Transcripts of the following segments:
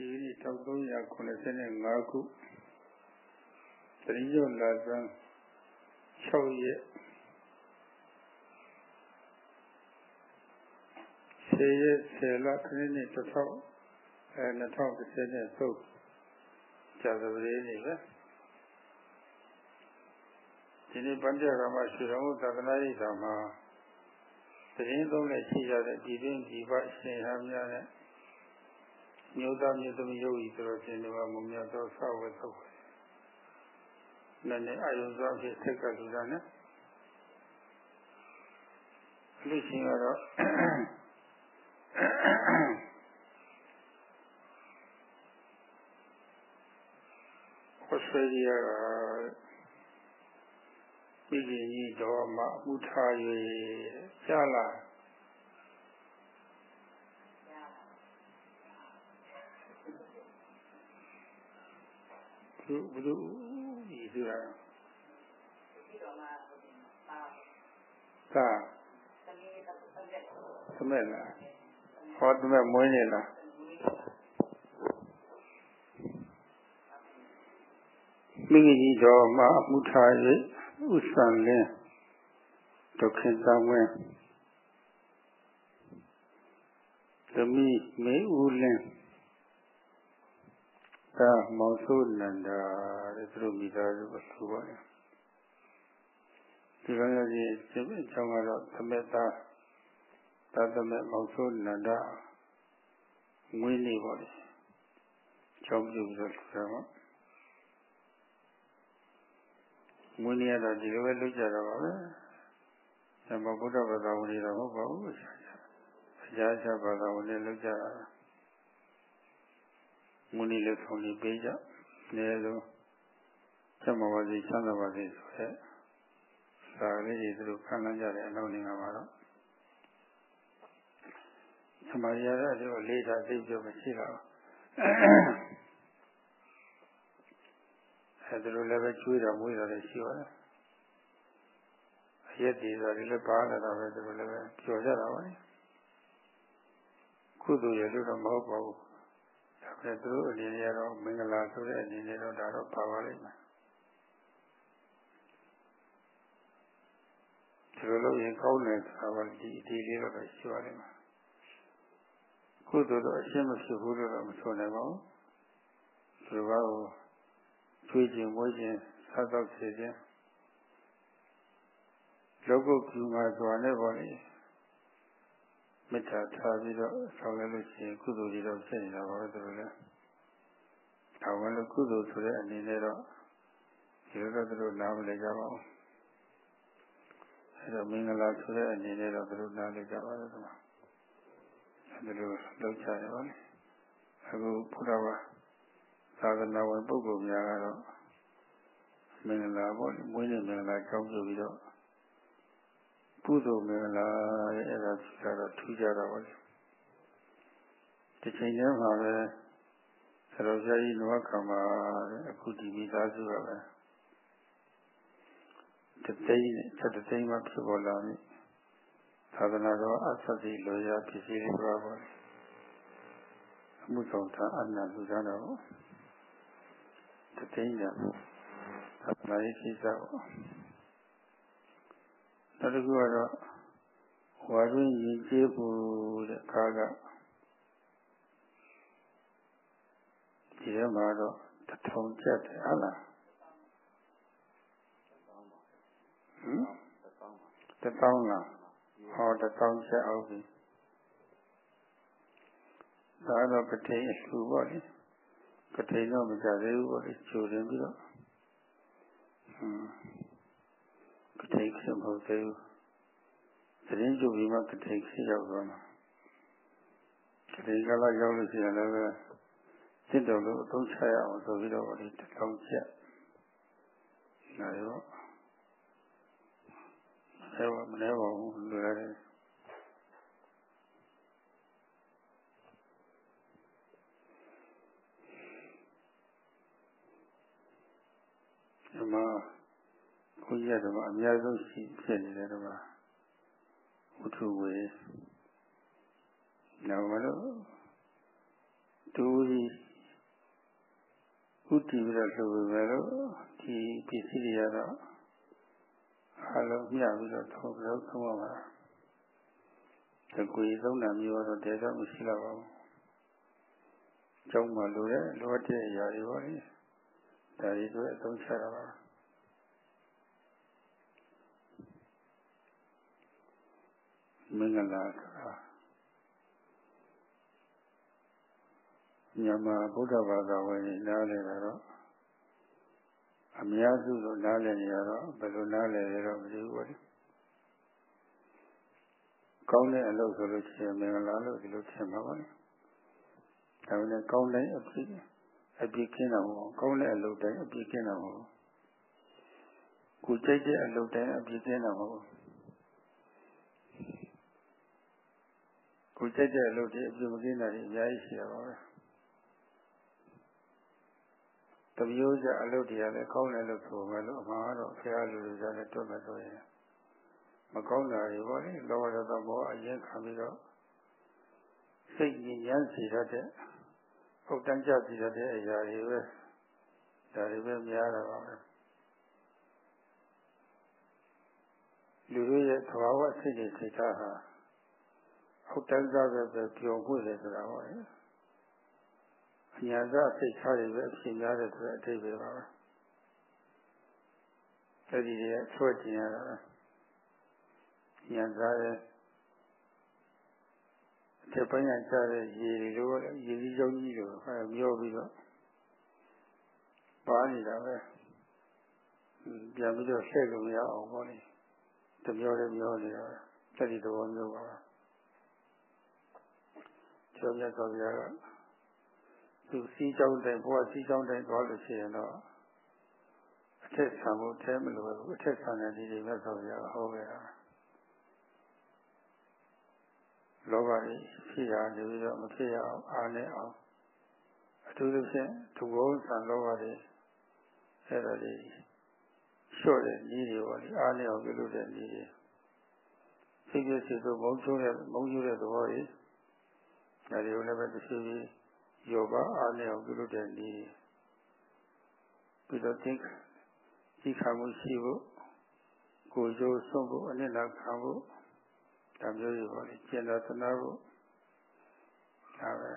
ဒီနေ့1385ခုတတိယလာဇန်6ရက်10ရက်10လခရစ်နှစ်1000အဲ2010နဲ့သုတ်ကြာသပတေးနေ့ပဲဒီနေ့ဗန္ဓရမရွှေတော်သက္ကနာရိပ်သာမှာတရင်သုံးနဲ့ရှိရတဲ့ဒီပင်ဒီပရှင်ဟများနဲ့ မျိုးသားမျိုးသမီးယောဂီဆိုတော့ရှင်တွေကမမြတ်သောဆောက်ဝဲသုတ်နဲ့နဲ့အာယုဇောဖြစ်ဆက်ကလူသားနဲ့လူရှင်ကတော့ဩစတြေးလျကပြည်ကြီးတော်မှာအမှုထား၍ကြားလာ သူဘုသူဤဆိုတာသာသမက်လားဟောသမက်မွေးနေလားမိကြီးတော်မှာအမှုထား၍ဥစ္စာလင်းဒုက္ခသဝဲသမီးမေဦးလင်း သာမောင်ဆိုးနန္ဒာတဲ့သူတို့မိသားစုကိုဆိုပါတယ်ဒီလိုမျိုးကြီးအကြောင်းကတော့သမက်သားသာသမက်မောင်ဆိုးနန္ဒာငွေနေပါလေကျောင်းပြုလို့ဆိုတာပါငွေနေရတော့ဒီလိုပဲလုပ်ကြတော့ပါပဲဓမ္မဗုဒ္ဓဘာသာဝင်တွေတော့မဟုတ်ပါဘူးအခြားအခြားဘာသာဝင်တွေလုပ်ကြတာ မုန်ီလက်ဆောင်လေးပေးကြ။နေလို့ချက်မပါစေချမ်းသာပါစေဆိုတဲ့စာလေးတွေသူတို့ခံနိုင်ကြတဲ့အနောက်နိုင်ငံမှာတော့သမာရရတဲ့လေးတာသိပြောမရှိတော့အဲသူတို့လည်းပဲကျွေးတော်မွေးတော်လည်းရှိပါတယ်။အရက်ဒီဆိုဒီလည်းပါလာတော့ပဲသူတို့လည်းပဲပြောကြတာပါလေ။ကုသိုလ်ရလို့တော့မဟုတ်ပါဘူး အဲသူတို့အနေနဲ့တော့မင်္ဂလာဆိုတဲ့အနေနဲ့တော့ဒါတော့ပါပါလိမ့်မယ်ဒီလိုလို့ရင်ကောင်းတယ်ဆိုတာကဒီအဒီလေးတော့ရှိပါလိမ့်မယ်ကုသိုလ်တော့အရှင်းမဖြစ်ဘူးလို့တော့မဆိုနိုင်ပါဘူးဒီဘာကိုချွေးခြင်းမွေးခြင်းစားတော့ဖြစ်ခြင်းလောကုကူမှာစွာနဲ့ပေါ့လေ မေတ္တာထားပြီးတော့ဆောင်ရလို့ရှိရင်ကုသိုလ်တွေတော့ဖြစ်နေတာပါပဲသူတို့လည်း။ဒါဝင်လို့ကုသိုလ်ဆိုတဲ့အနေနဲ့တော့ဒီလိုတော့သူတို့နားမလည်ကြပါဘူး။အဲတော့မင်္ဂလာဆိုတဲ့အနေနဲ့တော့သူတို့နားလည်ကြပါတော့ဒီမှာ။အဲဒီလိုလုပ်ကြရပါလိမ့်။အခုဘုရားဘာသာသနာဝင်ပုဂ္ဂိုလ်များကတော့မင်္ဂလာပေါ့မွေးနေ့မင်္ဂလာကြောင်းပြပြီးတော့ ကုသိုလ်မင်္ဂလာရဲ့အဲ့ဒါဆိုတော့ထူးကြတာပါလေဒီချိန်ထဲမှာပဲဆရာဆရာကြီးနဝကမှာအခုဒီမိသားစုကပဲတသိန်းနဲ့ချက်တသိန်းမှဖြစ်ပေါ်လာပြီသာသနာတော်အဆက်စီလိုရာဖြစ်စီလေးပါပါအမှုဆောင်တာအနန္တလူသားတော်တသိန်းကြသာသနာရေးကိစ္စပေါ့ နောက်တစ်ခုကတော့ဝါရင်းရင်ကျေးဖို့တဲ့ခါကဒီထဲမှာတော့တထောင်ကျက်တယ်ဟုတ်လားဟမ်တထောင်လားဟောတထောင်ကျက်အောင်ပြီဒါတော့ကတိအလှူပေါ့လေကတိတော့မကြသေးဘူးပေါ့လေချိုးတင်ပြီးတော့ဟမ် ကတိဖြစ်မဟုတ်သေးဘူးသတင်းကြုပ်ပြီးမှကတိဖြစ်ရောက်သွားမှာကတိကလာရောက်လို့ရှိရင်လည်းပဲစစ်တော်လို့အသုံးချရအောင်ဆိုပြီးတော့ဒီတထောင်ချက်နာရောအဲဝမလဲပါဘူးလွယ်ရတယ်ဒီမှာ ဘုရားတော်အများဆုံးရှိဖြစ်နေတယ်တော့ဝတ္ထုဝေနောက်မလို့တူကြီးဥတည်ပြီးတော့လှုပ်ပေမဲ့လို့ဒီပစ္စည်းတွေကတော့အလုံးမျှပြီးတော့ထုံလို့သုံးရမှာတကွေသုံးတာမျိုးတော့တဲတော့မရှိတော့ပါဘူးကျောင်းမှာလိုတဲ့လိုတဲ့အရာတွေပေါ့လေဒါတွေတို့အသုံးချတာပါ မင်္ဂလာဆိုတာမြန်မာဗုဒ္ဓဘာသာဝင်နားလည်တာတော့အများစုလို့နားလည်နေရတော့ဘယ်လိုနားလည်ရတော့မသိဘူးပေါ့ကောင်းတဲ့အလုပ်ဆိုလို့ရှိရင်မင်္ဂလာလို့ဒီလိုထင်မှာပါဒါပေမဲ့ကောင်းတဲ့အဖြစ်အပြစ်ကင်းတာမဟုတ်ကောင်းတဲ့အလုပ်တိုင်းအပြစ်ကင်းတာမဟုတ်ကိုကြိုက်တဲ့အလုပ်တိုင်းအပြစ်ကင်းတာမဟုတ် ကိုကြိုက်တဲ့အလုပ်တွေအပြစ်မကင်းတာတွေအများကြီးရှိရပါပဲတမျိုးကြအလုပ်တွေကလည်းကောင်းတယ်လို့ဆိုမယ်လို့အမှားတော့ဆရာလူတွေကြလည်းတွတ်မယ်ဆိုရင်မကောင်းတာတွေပေါ့လေလောဘဒေါသမောအရင်ခံပြီးတော့စိတ်ညစ်ညမ်းစေတတ်တဲ့ဟုတ်တန်းကြစေတတ်တဲ့အရာတွေပဲဒါတွေပဲများတာပါပဲလူတွေရဲ့သဘာဝစိတ်တွေစိတ်ထားဟာ ဟုတ်တန်းကြပဲပဲပျော်မှုတယ်ဆိုတာပေါ့လေညာစစိတ်ထားတွေပဲအဖြစ်များတယ်ဆိုတဲ့အဓိပ္ပာယ်ပါပဲအဲဒီတွေဆွဲကျင်ရတာညာစားရဲ့အထက်ပိုင်းကကြားတဲ့ရေတွေလိုရေကြီးကြောင်းကြီးလိုအဲမျောပြီးတော့ပါနေတာပဲပြန်ပြီးတော့ဆက်လို့မရအောင်ပေါ့လေတမျောလည်းမျောနေတာပဲအဲဒီသဘောမျိုးပါ ကျောင်းမြတ်စွာဘုရားကသူစီးကြောင်းတိုင်းဘဝစီးကြောင်းတိုင်းသွားလို့ရှိရင်တော့အထက်ဆံဖို့တဲမလို့ဘူးအထက်ဆံတဲ့ဒီတွေမြတ်စွာဘုရားဟောခဲ့တာလောဘကြီးဖြစ်ရနေပြီးတော့မဖြစ်ရအောင်အားနဲ့အောင်အထူးသဖြင့်ဒုဘုံဆံလောဘတွေအဲ့ဒါတွေလျှော့တဲ့နည်းတွေပေါ့လေအားနဲ့အောင်ပြုလုပ်တဲ့နည်းတွေစိတ်ကြစိတ်ဆိုမုန်းချိုးတဲ့မုန်းချိုးတဲ့သဘောတွေ ဒါတွေကိုလည်းပဲတစ်စီစီယောဂအားနဲ့အောင်ပြုလုပ်တဲ့နည်းပြီးတော့သိသိခံမှုရှိဖို့ကိုယ်ကျိုးဆုံးဖို့အနစ်နာခံဖို့ဒါမျိုးတွေပေါ့လေကျင်တော်သနာဖို့ဒါပဲ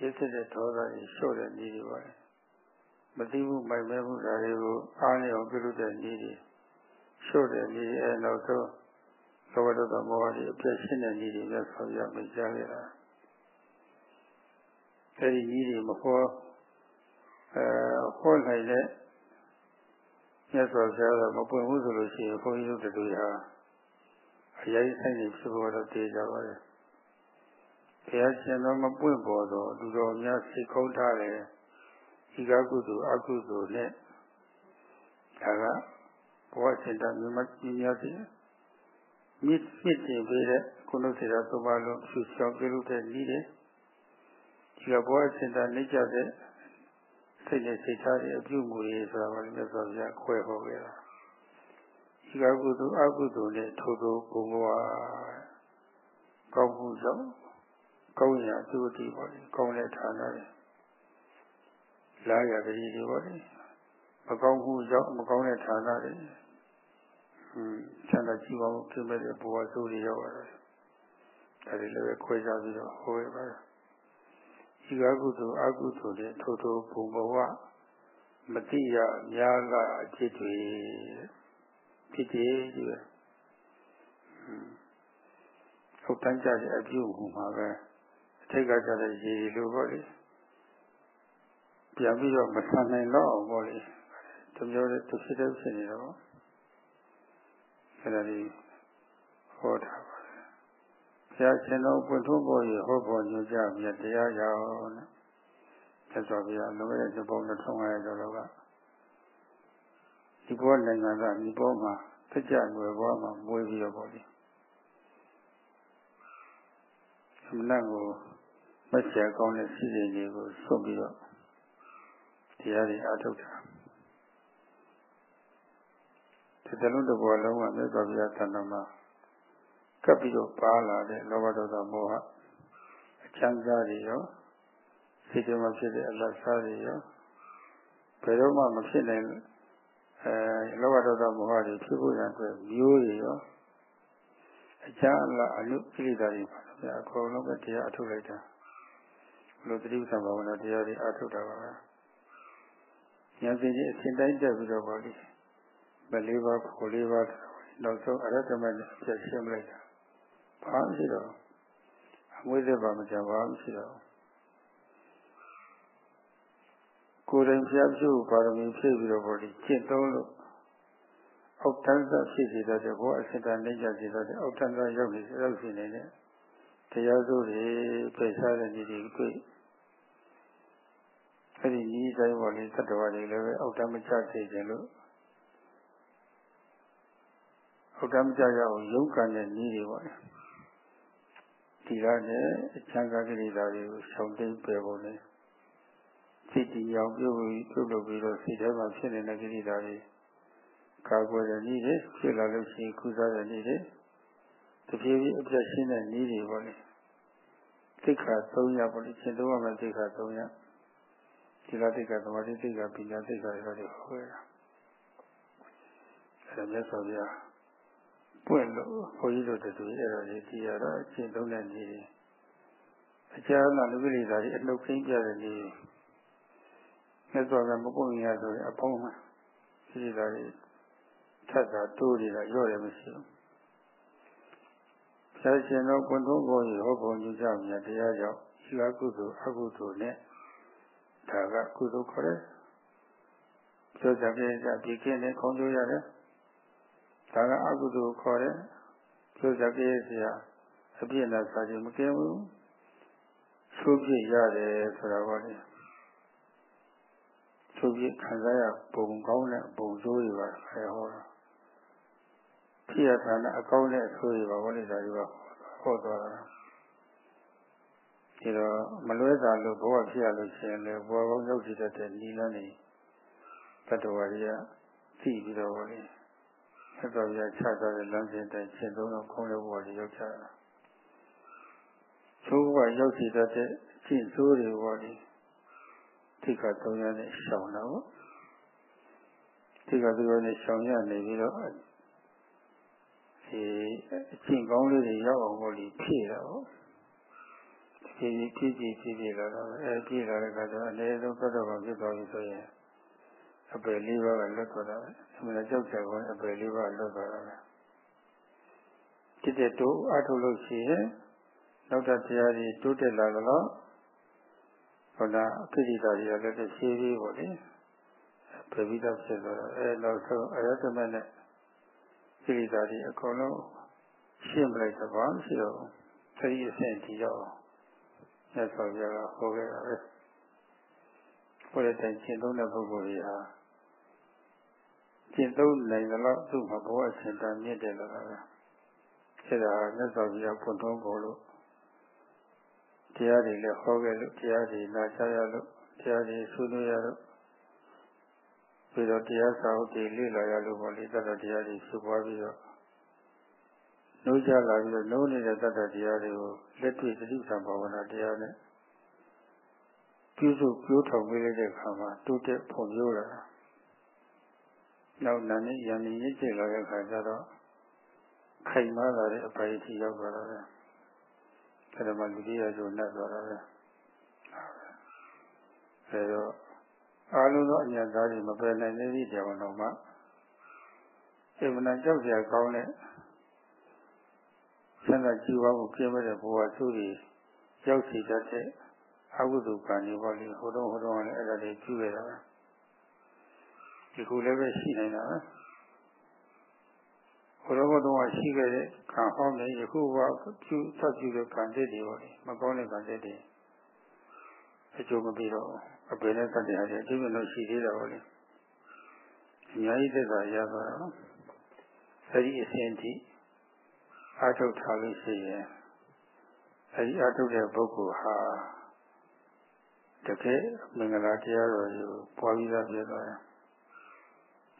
ရစ်စစ်တဲ့ဒေါသတွေလျှော့တဲ့နည်းတွေပေါ့လေမသိဘူးမိုက်မဲမှုဒါတွေကိုအားနဲ့အောင်ပြုလုပ်တဲ့နည်းတွေလျှော့တဲ့နည်းအဲနောက်ဆုံးလောဘဒေါသမောဟတွေအပြည့်ရှင်းတဲ့နည်းတွေလည်းဆောက်ရမကြခဲ့တာ အဲဒီနည်းတွေမဟောအဲဟောနိုင်တဲ့မြတ်စွာဘုရားကမပွင့်ဘူးဆိုလို့ရှိရင်ဘုန်းကြီးတို့တို့ဟာအရေးဆိုင်နေဖြစ်ပေါ်တော့သိကြပါရဲ့ဘုရားရှင်တော်မပွင့်ပေါ်တော့လူတော်များစိတ်ခုံးထားတယ်ဤကကုသိုလ်အကုသိုလ်နဲ့ဒါကဘဝစင်တာမြတ်ကြီးများစီမြစ်မြစ်တင်ပေးတဲ့ကုလစေတာသုံးပါးလုံးဖြူချောင်းပြုလုပ်တဲ့နည်း တယ်ဒီကဘဝစင်တာနေကြတဲ့စိတ်နဲ့စိတ်ထားတဲ့အပြုမူတွေဆိုတာကလည်းမြတ်စွာဘုရားခွဲဟောခဲ့တာဒီကကုသိုလ်အကုသိုလ်နဲ့ထိုးထိုးဘုံဘဝကောင်းမှုကြောင့်ကောင်းရာသူတိပေါ့လေကောင်းတဲ့ဌာနတွေလာရတည်းတွေပေါ့လေမကောင်းမှုကြောင့်မကောင်းတဲ့ဌာနတွေဟွန်းဆန္ဒကြည့်ပါဦးပြမဲ့တဲ့ဘဝဆိုးတွေရောက်ရတယ်ဒါတွေလည်းပဲခွဲခြားပြီးတော့ဟောရပါတယ် ဒီကကုသိုလ်အကုသိုလ်တွေထိုးထိုးဘုံဘဝမတိရများကအဖြစ်တွေဖြစ်တယ်ဒီပဲဟုတ်တန်းကြတဲ့အပြုမှုမှာပဲအထိတ်ကကြတဲ့ရေလိုပေါ့လေပြန်ပြီးတော့မဆန်နိုင်တော့အောင်ပေါ့လေတမျိုးလေးတစ်ဖြစ်တဲ့ဖြစ်နေတော့အဲ့ဒါလေးဟောတာ ပါဘုရားရှင်တော်ပွင့်ထုံးပေါ်ရဟောပေါ်ညွှန်ကြားမြတ်တရားကြောင့်နဲ့သက်တော်ဘုရားလုံးဝတဲ့ဘုံ2500ကျော်လောက်ကဒီဘောနိုင်ငံကဒီဘောမှာစကြွယ်ဘောမှာမွေးပြီးတော့ပေါ့လေအမှန်ကိုမဆက်ကောင်းတဲ့စီစဉ်တွေကိုဆွတ်ပြီးတော့တရားတွေအားထုတ်တာဒီတလုံးတစ်ဘောလုံးကမြတ်စွာဘုရားတန်တော်မှာ ကပ်ပြီးတော့ပါလာတဲ့လောဘဒေါသမောဟအချမ်းသာတွေရောစိတ်ထဲမှာဖြစ်တဲ့အလတ်စားတွေရောဘယ်တော့မှမဖြစ်နိုင်အဲလောဘဒေါသမောဟတွေဖြစ်ဖို့ရအတွက်မျိုးတွေရောအချမ်းအလားအနုကိလေသာတွေပါဗျာအကုန်လုံးပဲတရားအထုတ်လိုက်တာဘလို့တတိပ္ပံဘာဝနာတရားတွေအထုတ်တာပါပဲဉာဏ်စဉ်ကြီးအစဉ်တိုင်းတက်ပြီးတော့ဗောလေမလေးပါးခိုလေးပါးနောက်ဆုံးအရတ္တမနဲ့အပြည့်ရှင်းလိုက်တာ ဘာမှရှိတော့အမွေးသက်ပါမကြပါဘူးရှိတော့ကိုယ်တိုင်ဖျားပြုပါရမီဖြည့်ပြီးတော့ဗောလေကျင့်သုံးလို့အောက်တန်းစားဖြစ်စေတဲ့ဘောအစစ်တန်နေကြစေတဲ့အောက်တန်းစားရောက်နေရောက်စီနေတဲ့တရားစိုးတွေပြည့်စားတဲ့ညီတွေတွေ့အဲ့ဒီညီတိုင်းပေါ်လေးသတ္တဝါတွေလည်းပဲအောက်တန်းမချစေခြင်းလို့အောက်တန်းမချရအောင်ရုန်းကန်တဲ့ညီတွေပေါ့ ဒီကနေ့အချမ်းသာကိလေသာတွေကိုရှောင်တိန်ပယ်ဖို့နဲ့စိတ်တရားပြုပြီးပြုလုပ်ပြီးတော့စိတ်ထဲမှာဖြစ်နေတဲ့ကိလေသာတွေကာကွယ်တဲ့နည်းတွေဖြစ်လာလို့ရှိရင်ကုသတဲ့နည်းတွေတဖြည်းဖြည်းအပြတ်ရှင်းတဲ့နည်းတွေပေါ့လေသိက္ခာ3ရပ်ပေါ့လေရှင်းတော့မှသိက္ခာ3ရပ်ဒီလားသိက္ခာသမာဓိသိက္ခာပညာသိက္ခာတွေဟောရတာအဲမြတ်စွာဘုရား ပွင့်လို့ဘုန်းကြီးတို့တူအဲ့ဒါလေးကြည်ရတော့ရှင်းသုံးတဲ့နည်းတွေအခြားသောလူကိလေသာတွေအနှုတ်ခင်းပြတဲ့နည်းမြတ်စွာဘုရားမပွင့်ရဆိုရင်အဖုံးမှာကိလေသာတွေထက်တာတိုးနေတာရော့ရမရှိဘူးဆရာရှင်တော်ကွန်ထုံးကိုဟောပုံကြည့်ကြမြတ်တရားကြောင့်ရှိအကုသိုလ်အကုသိုလ်နဲ့ဒါကကုသိုလ်ခေါ်တယ်ဆိုကြပြည့်ကြပြည့်ကင်းနဲ့ခေါင်းကျိုးရတယ် ဒါကအကုသိုလ်ခေါ်တယ်ဆိုကြပြည့်စရာအပြည့်နဲ့စာခြင်းမကင်းဘူးဆိုးပြည့်ရတယ်ဆိုတာပါလေဆိုးပြည့်ခံစားရပုံကောင်းတဲ့ပုံစိုးတွေပါအဲဟောတာဖြစ်ရတာနဲ့အကောင်းနဲ့အဆိုးတွေပါဘောလိတာတွေပါဟောသွားတာဒီတော့မလွဲတာလို့ဘဝဖြစ်ရလို့ရှိရင်လည်းဘဝကောင်းရောက်တည်တဲ့နီလန်းနေတတ္တဝါတွေကသိပြီးတော့ဘောလိ ဆက်တော်ရချထားတဲ့လမ်းစဉ်တိုင်းရှင်းသုံးတော့ခေါင်းရောက်ဘဝတွေရောက်ကြတာသိုးဘဝရောက်တည်တဲ့ရှင်းဆိုးတွေဘောလိထိကသုံးရနဲ့ရှောင်တော့ထိကသုံးရနဲ့ရှောင်ရနေပြီးတော့ဒီအကျင့်ကောင်းလေးတွေရောက်အောင်လို့ဖြည့်တာပေါ့ဖြည့်ဖြည့်ဖြည့်ဖြည့်ဖြည့်လာတော့အဲဖြည့်လာတဲ့အခါကျတော့အနည်းဆုံးသတ္တဝါဖြစ်သွားပြီဆိုရင် အပယ်လေးပါးကလွတ်သွားတာပဲအမှန်ကြောက်ကြကောအပယ်လေးပါးလွတ်သွားတာပဲတိတဲ့တို့အထုတ်လို့ရှိရင်နောက်တဲ့တရားတွေတိုးတက်လာတော့ဟောတာအခိတိတာတွေကလည်းတစ်ဖြည်းဖြည်းပေါ့လေပြပြီးတော့ဖြစ်သွားတော့အဲနောက်ဆုံးအရတ္တမနဲ့ကိလေသာတွေအကုန်လုံးရှင်းပလိုက်တော့ဘာမရှိတော့ဘူးသတိအဆင့်ဒီတော့မြတ်စွာဘုရားကဟောခဲ့တာပဲဘုရားတိုင်ရှင်းသုံးတဲ့ပုဂ္ဂိုလ်တွေဟာ ရှင်းသုံးနိုင်တော့သူ့မှာဘဝအစဉ်တန်မြင့်တယ်လို့ပဲအဲဒါမြတ်စွာဘုရားဖွင့်ထုံးပေါ်လို့တရားတွေလည်းဟောခဲ့လို့တရားတွေနာကြားရလို့တရားတွေဆွေးနွေးရလို့ပြီးတော့တရားစာအုပ်တွေလေ့လာရလို့ပေါ့လေတတ်တဲ့တရားတွေဖြစ်ပွားပြီးတော့နှိုးကြလာပြီးတော့နှိုးနေတဲ့တတ်တဲ့တရားတွေကိုလက်တွေ့သတိဆောင်ဘာဝနာတရားနဲ့ပြုစုပြိုးထောင်ပေးတဲ့အခါမှာတိုးတက်ဖွံ့ဖြိုးလာ နောက်နာနေရန်နေရစ်ကျလာတဲ့အခါကျတော့ခိုင်မာလာတဲ့အပိုင်းထိရောက်သွားတာပဲအဲဒါမှလူကြီးရဆိုနှက်သွားတာပဲအဲတော့အားလုံးသောအညာသားတွေမပယ်နိုင်သေးသည့်ကြောင့်တော့မှအမှန်တန်ကြောက်စရာကောင်းတဲ့ဆန္ဒကြည်ဝါမှုပြင်းမဲ့တဲ့ဘဝဆိုးတွေရောက်စီတတ်တဲ့အကုသိုလ်ကံတွေပေါ့လေဟိုတော့ဟိုတော့လည်းအဲ့ဒါတွေကျူးရတာပဲ ဒီခုလည်းပဲရှိနေတာပဲဟိုတော့ဟိုတော့ရှိခဲ့တဲ့ခံဟောင်းနေယခုဘဝကျူးဆက်ကျူးတဲ့ကံတွေတွေပေါ့လေမကောင်းတဲ့ကံတွေတွေအကျိုးမပေးတော့အပယ်နဲ့တတ်တယ်အကျိုးကတော့ရှိသေးတာပေါ့လေအများကြီးသက်သာရသွားတော့အဲဒီအစဉ်ထိအာထုတ်ထားလို့ရှိရင်အဲဒီအာထုတ်တဲ့ပုဂ္ဂိုလ်ဟာတကယ်မင်္ဂလာတရားတော်ကိုပွားပြီးသားဖြစ်သွားတယ်။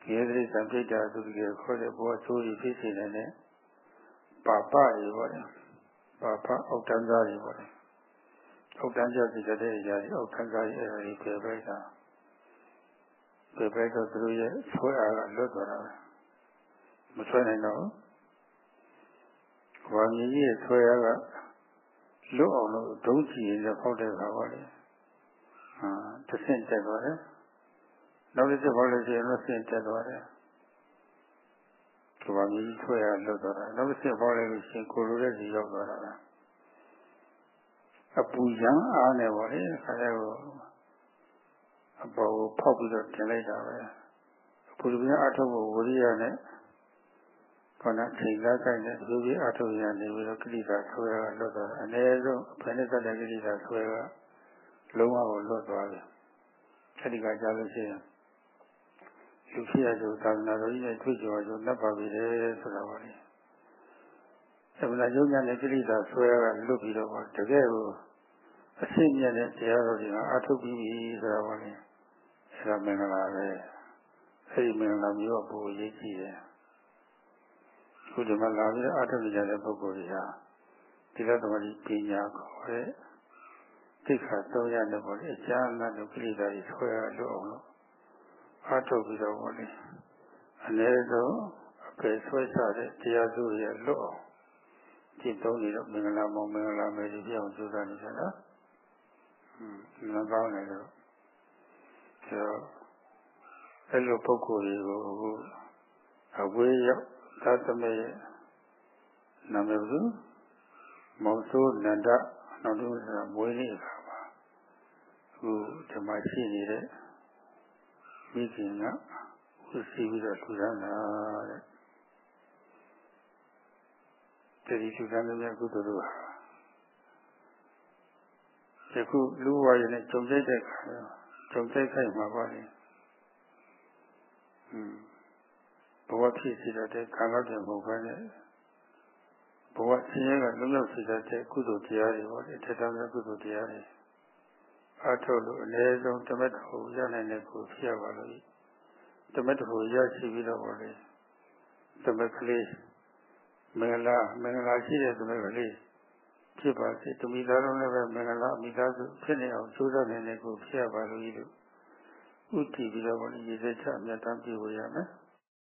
ဒီသတိသံပြိတ္တာသူတကယ်ခေါ်တဲ့ဘောချိုးကြီးဖြစ်စေတဲ့ပါပတွေပေါ့လေ။ပါပအောက်တန်းသားတွေပေါ့လေ။အောက်တန်းကျစီတဲ့အရာတွေအောက်တန်းသားရဲ့အရာတွေပြေပဲတာပြပဲတော့သူတို့ရဲ့ဆွဲအားကလွတ်သွားတာပဲမဆွဲနိုင်တော့ဘာမြည်ကြီးရဲ့ဆွဲအားကလွတ်အောင်လို့ဒုံးချီရင်ဖောက်တဲ့ခါပါလေဟာတစ်ဆင့်တက်သွားတယ် နောက်တစ်ချက်ဖောက်လို့ရှိရင်တော့ဆင့်တက်သွားတယ်ကဘာမြည်ဆွဲအားလွတ်သွားတာနောက်တစ်ချက်ဖောက်လိုက်လို့ရှိရင်ကိုလိုတဲ့စီရောက်သွားတာအပူရန်အားနဲ့ပါလေခါကျတော့အပေါ်ကိုဖောက်ပြီးတော့တင်လိုက်တာပဲဘုရားအထုပ်ကိုဝရိယနဲ့ခေါင်းချိန်ကားကိုက်တဲ့ဒီလိုအထုပ်ရနေပြီးတော့ကိလေသာဆွဲကလွတ်သွားတာအနည်းဆုံးဖယ်နဲ့သက်တဲ့ကိလေသာဆွဲကလုံးဝကိုလွတ်သွားပြီအဲ့ဒီကကြားလို့ရှိရင် လူဖြစ်ရဆိုသာသနာတော်ကြီးနဲ့တွေ့ကြရဆိုလက်ပါပြီလေဆိုတာပါလေသမဏယုံညာနဲ့ကိလေသာဆွဲကလွတ်ပြီးတော့တကယ်ကိုအရှင်းမြတ်တဲ့တရားတော်တွေကအထုပ်ပြီးပြီဆိုတာပါလေအဲဒါမင်္ဂလာပဲအဲဒီမင်္ဂလာမျိုးကပိုရေးကြည့်တယ်ခုဒီမှာလာပြီးတော့အထုပ်ကြတဲ့ပုဂ္ဂိုလ်တွေဟာဒီလိုသမารပညာခေါ်တဲ့သိက္ခာ၃ရနဲ့ပေါ့လေအကျဉ်းနဲ့ကိလေသာတွေဆွဲရလို့အောင်လို့ အထုပ်ပြီးတော့ပေါ့လေအနည်းဆုံးအပေဆွဲချတဲ့တရားစုတွေလွတ်အောင်ကျင့်သုံးနေတော့မင်္ဂလာမောင်မင်္ဂလာမယ်ဒီပြောင်းကြိုးစားနေကြတာอืมမကောင်းတယ်လို့ဆိုတော့အဲ့လိုပုဂ္ဂိုလ်တွေကိုအခုအဝေးရောက်သတ္တမေနာမည်ဘူးမောင်စိုးနန္ဒနောက်တစ်ခုဆိုတာမွေးနေ့အခါပါအခုဒီမှာရှိနေတဲ့ မိခင်ကဝစီပြီးတော့ထူထမ်းတာတဲ့တတိထူထမ်းတဲ့ကုသိုလ်တို့ဟာယခုလူဝါရနဲ့ကြုံကြိုက်တဲ့ခါကြုံကြိုက်ခိုက်မှာပါလေอืมဘဝဖြစ်စီတဲ့ခံရတဲ့ဘုရားနဲ့ဘဝဆင်းရဲကလုံးရောက်စီတဲ့ကုသိုလ်တရားတွေပေါ့လေထက်တမ်းတဲ့ကုသိုလ်တရားတွေ အားထုတ်လို့အနည်းဆုံးတမက်တော်ရနိုင်တဲ့ကိုဖြစ်ရပါလို့တမက်တော်ရရှိပြီးတော့ပေါ့လေတမက်ကလေးမင်္ဂလာမင်္ဂလာရှိတဲ့တမက်ကလေးဖြစ်ပါစေတမိသားလုံးလည်းပဲမင်္ဂလာမိသားစုဖြစ်နေအောင်ကြိုးစားနေတဲ့ကိုဖြစ်ရပါလို့ဤလို့ဥတည်ပြီးတော့ဘုရားရည်စက်ချအမြတ်တမ်းပြုရမယ်